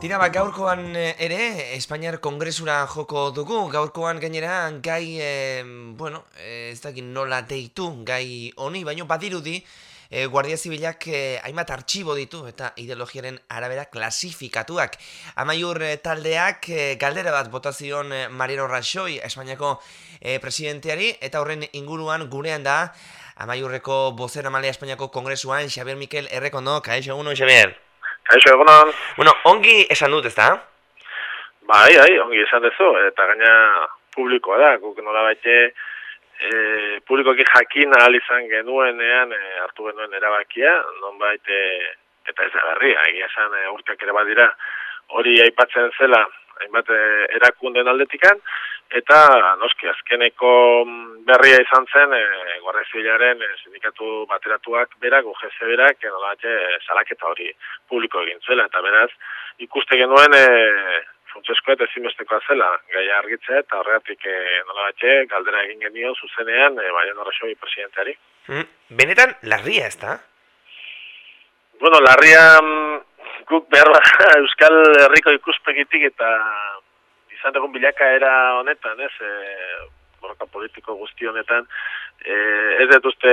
ba, gaurkoan eh, ere, Espainiar Kongresura joko dugu, gaurkoan gainera gai, e, bueno, e, ez dakit nola deitu, gai honi, baino badirudi, e, Guardia Zibilak e, hainbat artxibo ditu eta ideologiaren arabera klasifikatuak. Amaiur taldeak e, galdera bat botazion e, Mariano Raxoi, Espainiako e, presidenteari, eta horren inguruan gurean da, Amaiurreko bozera malea Espainiako Kongresuan, Xabier Mikel Errekondo, kaixo, uno, Xabier? Kaixo, egunon. Bueno, ongi esan dut, ezta? Bai, bai, ongi esan dezu, eta gaina publikoa da, guk nola baite, e, publikoki jakin ahal izan genuenean e, hartu genuen erabakia, non baite, eta ez da berria, egia esan e, urteak ere badira, hori aipatzen zela, hainbat e, erakunden aldetikan, eta noski azkeneko berria izan zen e, Guardia Zibilaren e, sindikatu bateratuak berak, UGC berak, enolatxe salaketa hori publiko egin zuela, eta beraz ikuste genuen e, funtsesko eta ezinbestekoa zela, gai argitzea eta horregatik e, nolatxe galdera egin genio zuzenean e, Baina Norrexoi presidenteari. Mm, benetan, larria ez da? Bueno, larria mm, guk behar Euskal Herriko ikuspegitik eta izan dugun bilakaera honetan, ez, e, borroka politiko guzti honetan, e, ez dut uste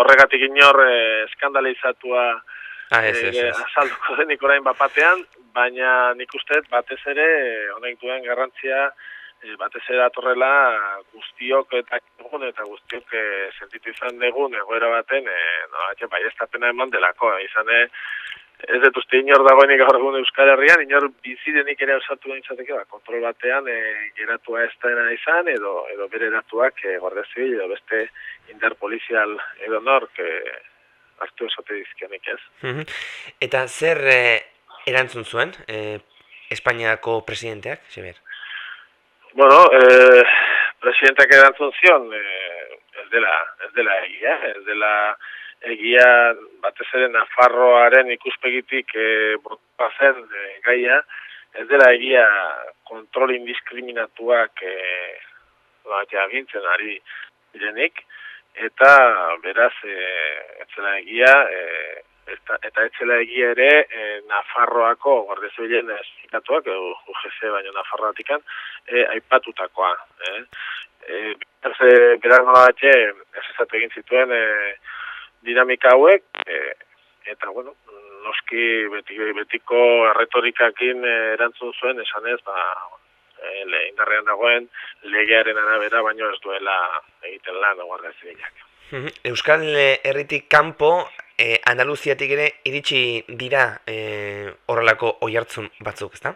horregatik inor e, eskandalizatua ah, ez, ez, ez. azalduko denik orain bapatean, baina nik uste batez ere honek duen garrantzia e, batez ere atorrela guztiok eta egun eta guztiok e, sentitu izan dugun egoera baten, e, no, atxe, bai eman delako, izan e, ez dut uste inor dagoenik gaur egun Euskal Herrian, inor bizidenik ere osatu da izateke, ba, kontrol batean e, geratua ez da izan, edo, edo bere eratuak e, edo beste indar polizial edo nork e, hartu esate dizkionik ez. Eta zer e, erantzun zuen e, Espainiako presidenteak, Xavier? Bueno, e, presidenteak erantzun zion, e, ez dela, ez dela egia, ez dela egia batez ere Nafarroaren ikuspegitik e, zen e, gaia, ez dela egia kontrol indiskriminatuak e, bat jagintzen ari direnik, eta beraz e, etzela egia, e, eta, eta etzela egia ere e, Nafarroako guardezo bilen esplikatuak, e, UGC baino Nafarroatikan, e, aipatutakoa. E, e, beraz, nola batxe, ez egin zituen, e, dinamika hauek e, eta bueno noski beti, betiko erretorikakin e, erantzun zuen esanez ba e, le, indarrean dagoen legearen arabera baino ez duela egiten lan guardia zibilak Euskal Herritik kanpo e, Andaluziatik ere iritsi dira e, horrelako oihartzun batzuk, ezta?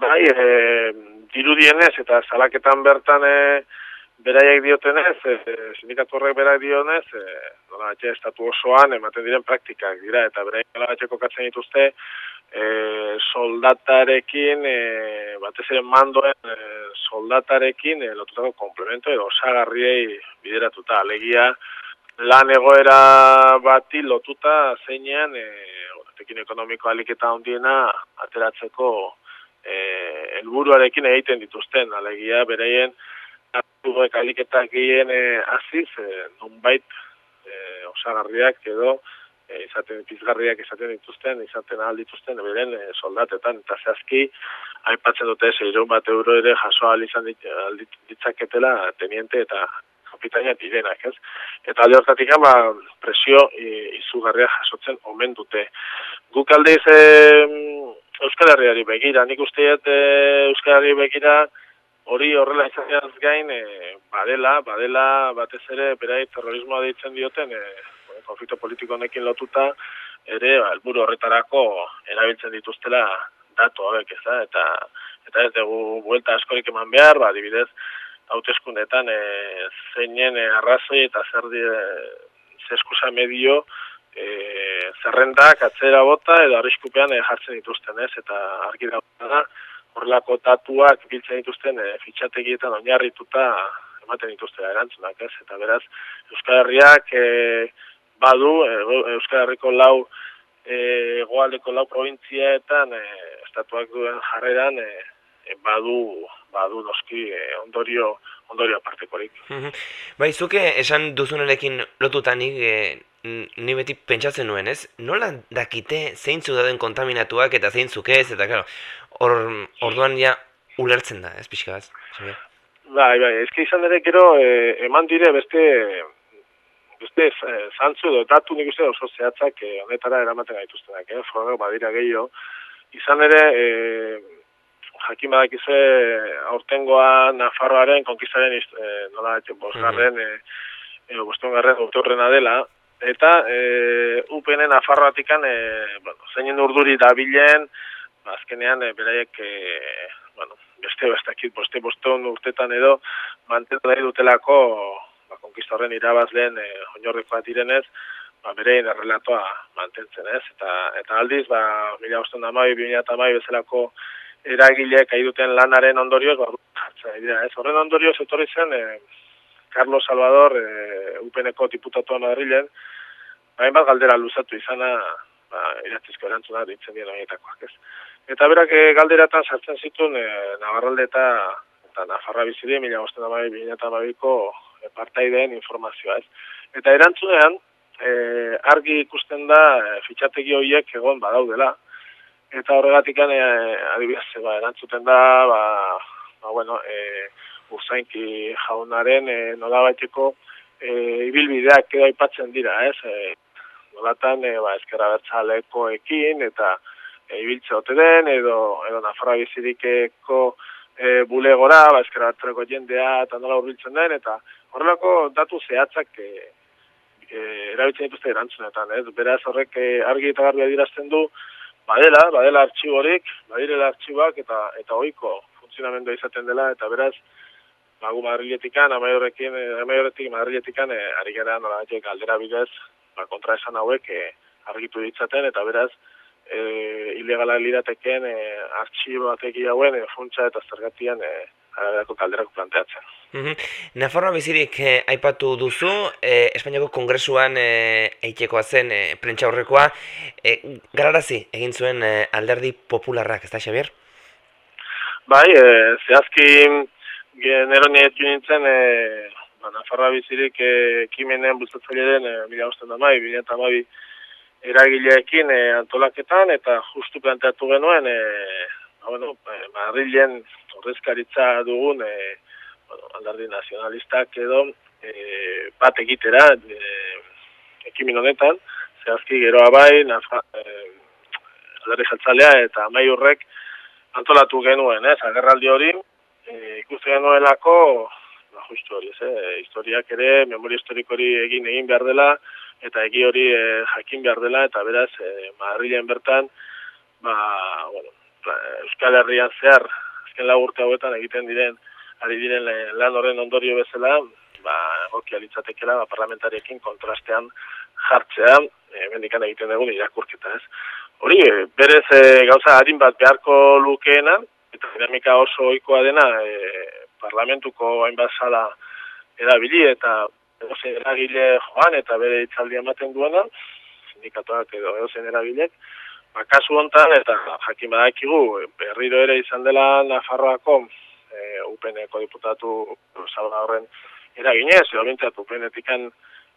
Bai, e, dirudienez eta salaketan bertan e, beraiek diotenez, e, sindikatu horrek beraiek dionez, e, nola estatu osoan ematen diren praktikak dira, eta beraiek nola kokatzen dituzte, e, soldatarekin, e, batez ere mandoen e, soldatarekin e, lotutako komplemento edo osagarriei bideratuta, alegia lan egoera bati lotuta zeinean, e, tekin ekonomiko aliketa hondiena ateratzeko e, elburuarekin egiten dituzten, alegia beraien, Artuek aliketak gehien eh, aziz, eh, nonbait eh, osagarriak edo eh, izaten pizgarriak izaten dituzten, izaten ahal dituzten beren eh, soldatetan, eta zehazki aipatzen dute zeiron bat euro ere jaso ahal izan dit, ditzaketela teniente eta kapitaina direnak, ez? Eta alde hortatik ba, presio izugarria jasotzen omen dute. Guk aldeiz e, Euskal Herriari begira, nik usteet e, Euskal Herriari begira, hori horrela izateaz gain, e, badela, badela, batez ere, berai terrorismoa deitzen dioten, e, konflikto politiko honekin lotuta, ere, ba, elburu horretarako erabiltzen dituztela datu hauek, ez da, eta, eta ez dugu buelta askorik eman behar, ba, dibidez, hauteskundetan, e, zeinen e, arrazoi eta zer di, e, zeskusa medio, e, zerrendak atzera bota edo arriskupean e, jartzen dituzten, ez, eta argi da, horrelako datuak biltzen dituzten e, fitxategietan oinarrituta ematen dituzte erantzunak, ez? Eta beraz, Euskal Herriak e, badu, e, Euskal Herriko lau e, goaldeko lau provintzietan e, estatuak duen jarreran e, badu, badu noski e, ondorio ondorio apartekorik. Bai, zuke esan duzunerekin lotutanik, e, ni beti pentsatzen nuen, ez? Nola dakite zeintzu dauden kontaminatuak eta zeintzuk ez, eta claro, or, orduan ja ulertzen da, ez pixka bat? Bai, bai, ezke izan ere gero eh, eman dire beste beste eh, zantzu edo datu nik uste oso zehatzak eh, honetara eramaten gaituztenak, eh? Froga badira gehiago. Izan ere, eh, jakin badakize aurtengoa Nafarroaren konkistaren eh, nola bosgarren, mm -hmm. eh, bostongarren urteurrena dela, eta e, UPN Nafarroatikan e, bueno, zeinen urduri dabilen, azkenean e, beraiek e, bueno, beste bestakit, boste boston urtetan edo mantentu nahi dutelako ba, konkista horren irabazleen e, oinorrekoa direnez, ba, berein errelatoa mantentzen ez. Eta, eta aldiz, ba, mila boston damai, bimila tamai bezalako eragileek duten lanaren ondorioz, ba, ez. Horren ondorioz etorri zen, e, Carlos Salvador, e, UPNeko diputatua Madrilen, hain bat galdera luzatu izana, ba, iratzizko erantzuna ditzen dien horietakoak, ez. Eta berak e, galderatan sartzen zituen e, Navarralde eta, eta Nafarra bizide, mila gozten amabi, bina eta amabiko e, partaideen informazioa, ez. Eta erantzunean, e, argi ikusten da e, fitxategi horiek egon badaudela, eta horregatik e, adibidez, ba, erantzuten da, ba, ba bueno, e, usainki jaunaren e, nodabaiteko e, ibilbideak edo aipatzen dira, ez? E, nolatan, e, ba, eskera bertzalekoekin eta ibiltze ote den, edo, edo Nafarra bizirikeko e, bulegora, ba, eskera bertzaleko jendea eta nola urbiltzen den, eta horrelako datu zehatzak e, e, erabiltzen dituzte erantzunetan, ez? Beraz horrek e, argi eta garbi adirazten du, badela, badela artxiborik, badirela artxiboak eta eta ohiko funtzionamendua izaten dela, eta beraz, Bagu Madriletikan, amaiorekin, amaioretik Madriletikan, e, ari gara nola galdera bidez, ba, kontra esan hauek e, argitu ditzaten, eta beraz, e, ilegala lirateken e, artxibo bateki hauen e, funtsa eta zergatian e, araberako kalderako planteatzen. Mm -hmm. Nafarroa bizirik eh, aipatu duzu, eh, Espainiako kongresuan eh, eitzekoa zen eh, prentsa horrekoa, eh, gararazi egin zuen eh, alderdi popularrak, ez da, Xavier? Bai, eh, zehazki genero nietu nintzen, eh, ba, Nafarra bizirik eh, ekimenen bultzatzaile den, e, mila usten da mai, bila eta mai eragileekin e, antolaketan, eta justu planteatu genuen, e, bueno, e, Madrilen horrezkaritza dugun, e, bueno, aldardi nazionalistak edo, e, bat egitera, e, ekimin honetan, zehazki geroa bai, nafa, e, aldardi jaltzalea eta mai horrek antolatu genuen, ez, agerraldi hori, e, ikusten genuelako, ba, justu hori, ez, eh? historiak ere, memoria historiko hori egin egin behar dela, eta egi hori eh, jakin behar dela, eta beraz, eh, Madrilen bertan, ba, bueno, ba, Euskal Herrian zehar, azken lagurte hauetan egiten diren, ari diren lan horren ondorio bezala, ba, egokia litzatekela, ba, parlamentariekin kontrastean jartzea, e, mendikan egiten dugun irakurketa, ez. Hori, e, berez e, gauza harin bat beharko lukeena, eta dinamika oso ohikoa dena, e, parlamentuko hainbat sala erabili eta edozen eragile joan eta bere itzaldi ematen duena, sindikatuak edo edozen eragilek, ba, kasu hontan eta jakin badakigu berriro ere izan dela Nafarroako e, UPNeko diputatu salga horren eraginez, edo bintzat UPNetikan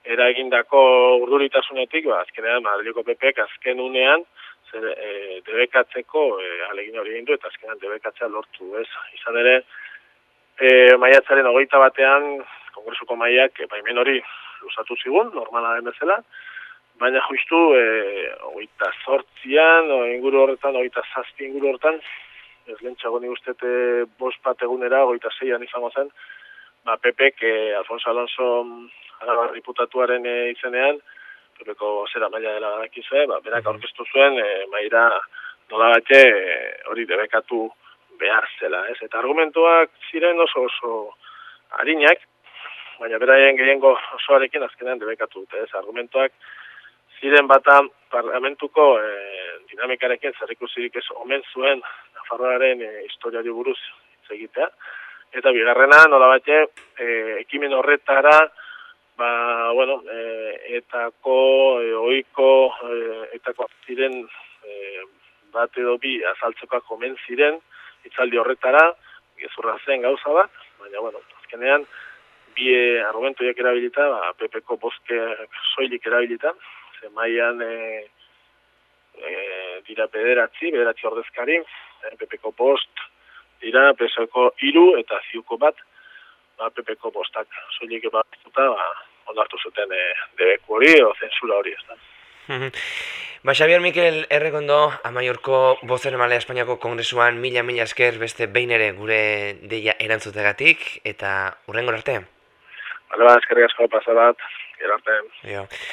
eragindako urduritasunetik, ba, azkenean Madrileko PPek azken unean, zer, e, debekatzeko e, alegin hori egin du, eta azkenean debekatzea lortu, ez? Izan ere, e, maiatzaren hogeita batean, kongresuko maiak, e, baimen hori lusatu zigun, normala den bezala, baina justu, e, hogeita sortzian, o, inguru horretan, hogeita zazpi inguru horretan, ez lentsago ni ustete bost bat egunera, hogeita zeian izango zen, ba, Pepek, e, Alfonso Alonso arabar diputatuaren e, izenean, Pepeko zera maila dela badakizue, ba, berak aurkeztu zuen, e, maira nola bate, e, hori debekatu behar zela, ez? Eta argumentuak ziren oso oso harinak, baina beraien gehiengo osoarekin azkenean debekatu dute, ez? Argumentuak ziren bata parlamentuko e, dinamikarekin zerrikusirik ez omen zuen Nafarroaren e, historiari buruz egitea. Eta bigarrena, nola bate, e, ekimen horretara, ba, bueno, e, etako, e, oiko, e, etako ziren e, bat edo bi azaltzoka komen ziren, itzaldi horretara, gezurra zen gauza bat, baina, bueno, azkenean, bi argumentoiak erabilita, ba, PPko bozke soilik erabilita, ze maian e, e, dira bederatzi, bederatzi ordezkari, e, PPko bost, dira PSOko iru eta ziuko bat, ba, PPko bostak soilik bat ba, ondartu zuten e, debeku hori o zensura hori, ez da. Ba, Xavier Mikel Errekondo, amaiorko bozen emalea Espainiako Kongresuan mila-mila esker beste behin ere gure deia erantzutegatik, eta urrengo arte? a vegades carregues cap a l'edat i ara Ja.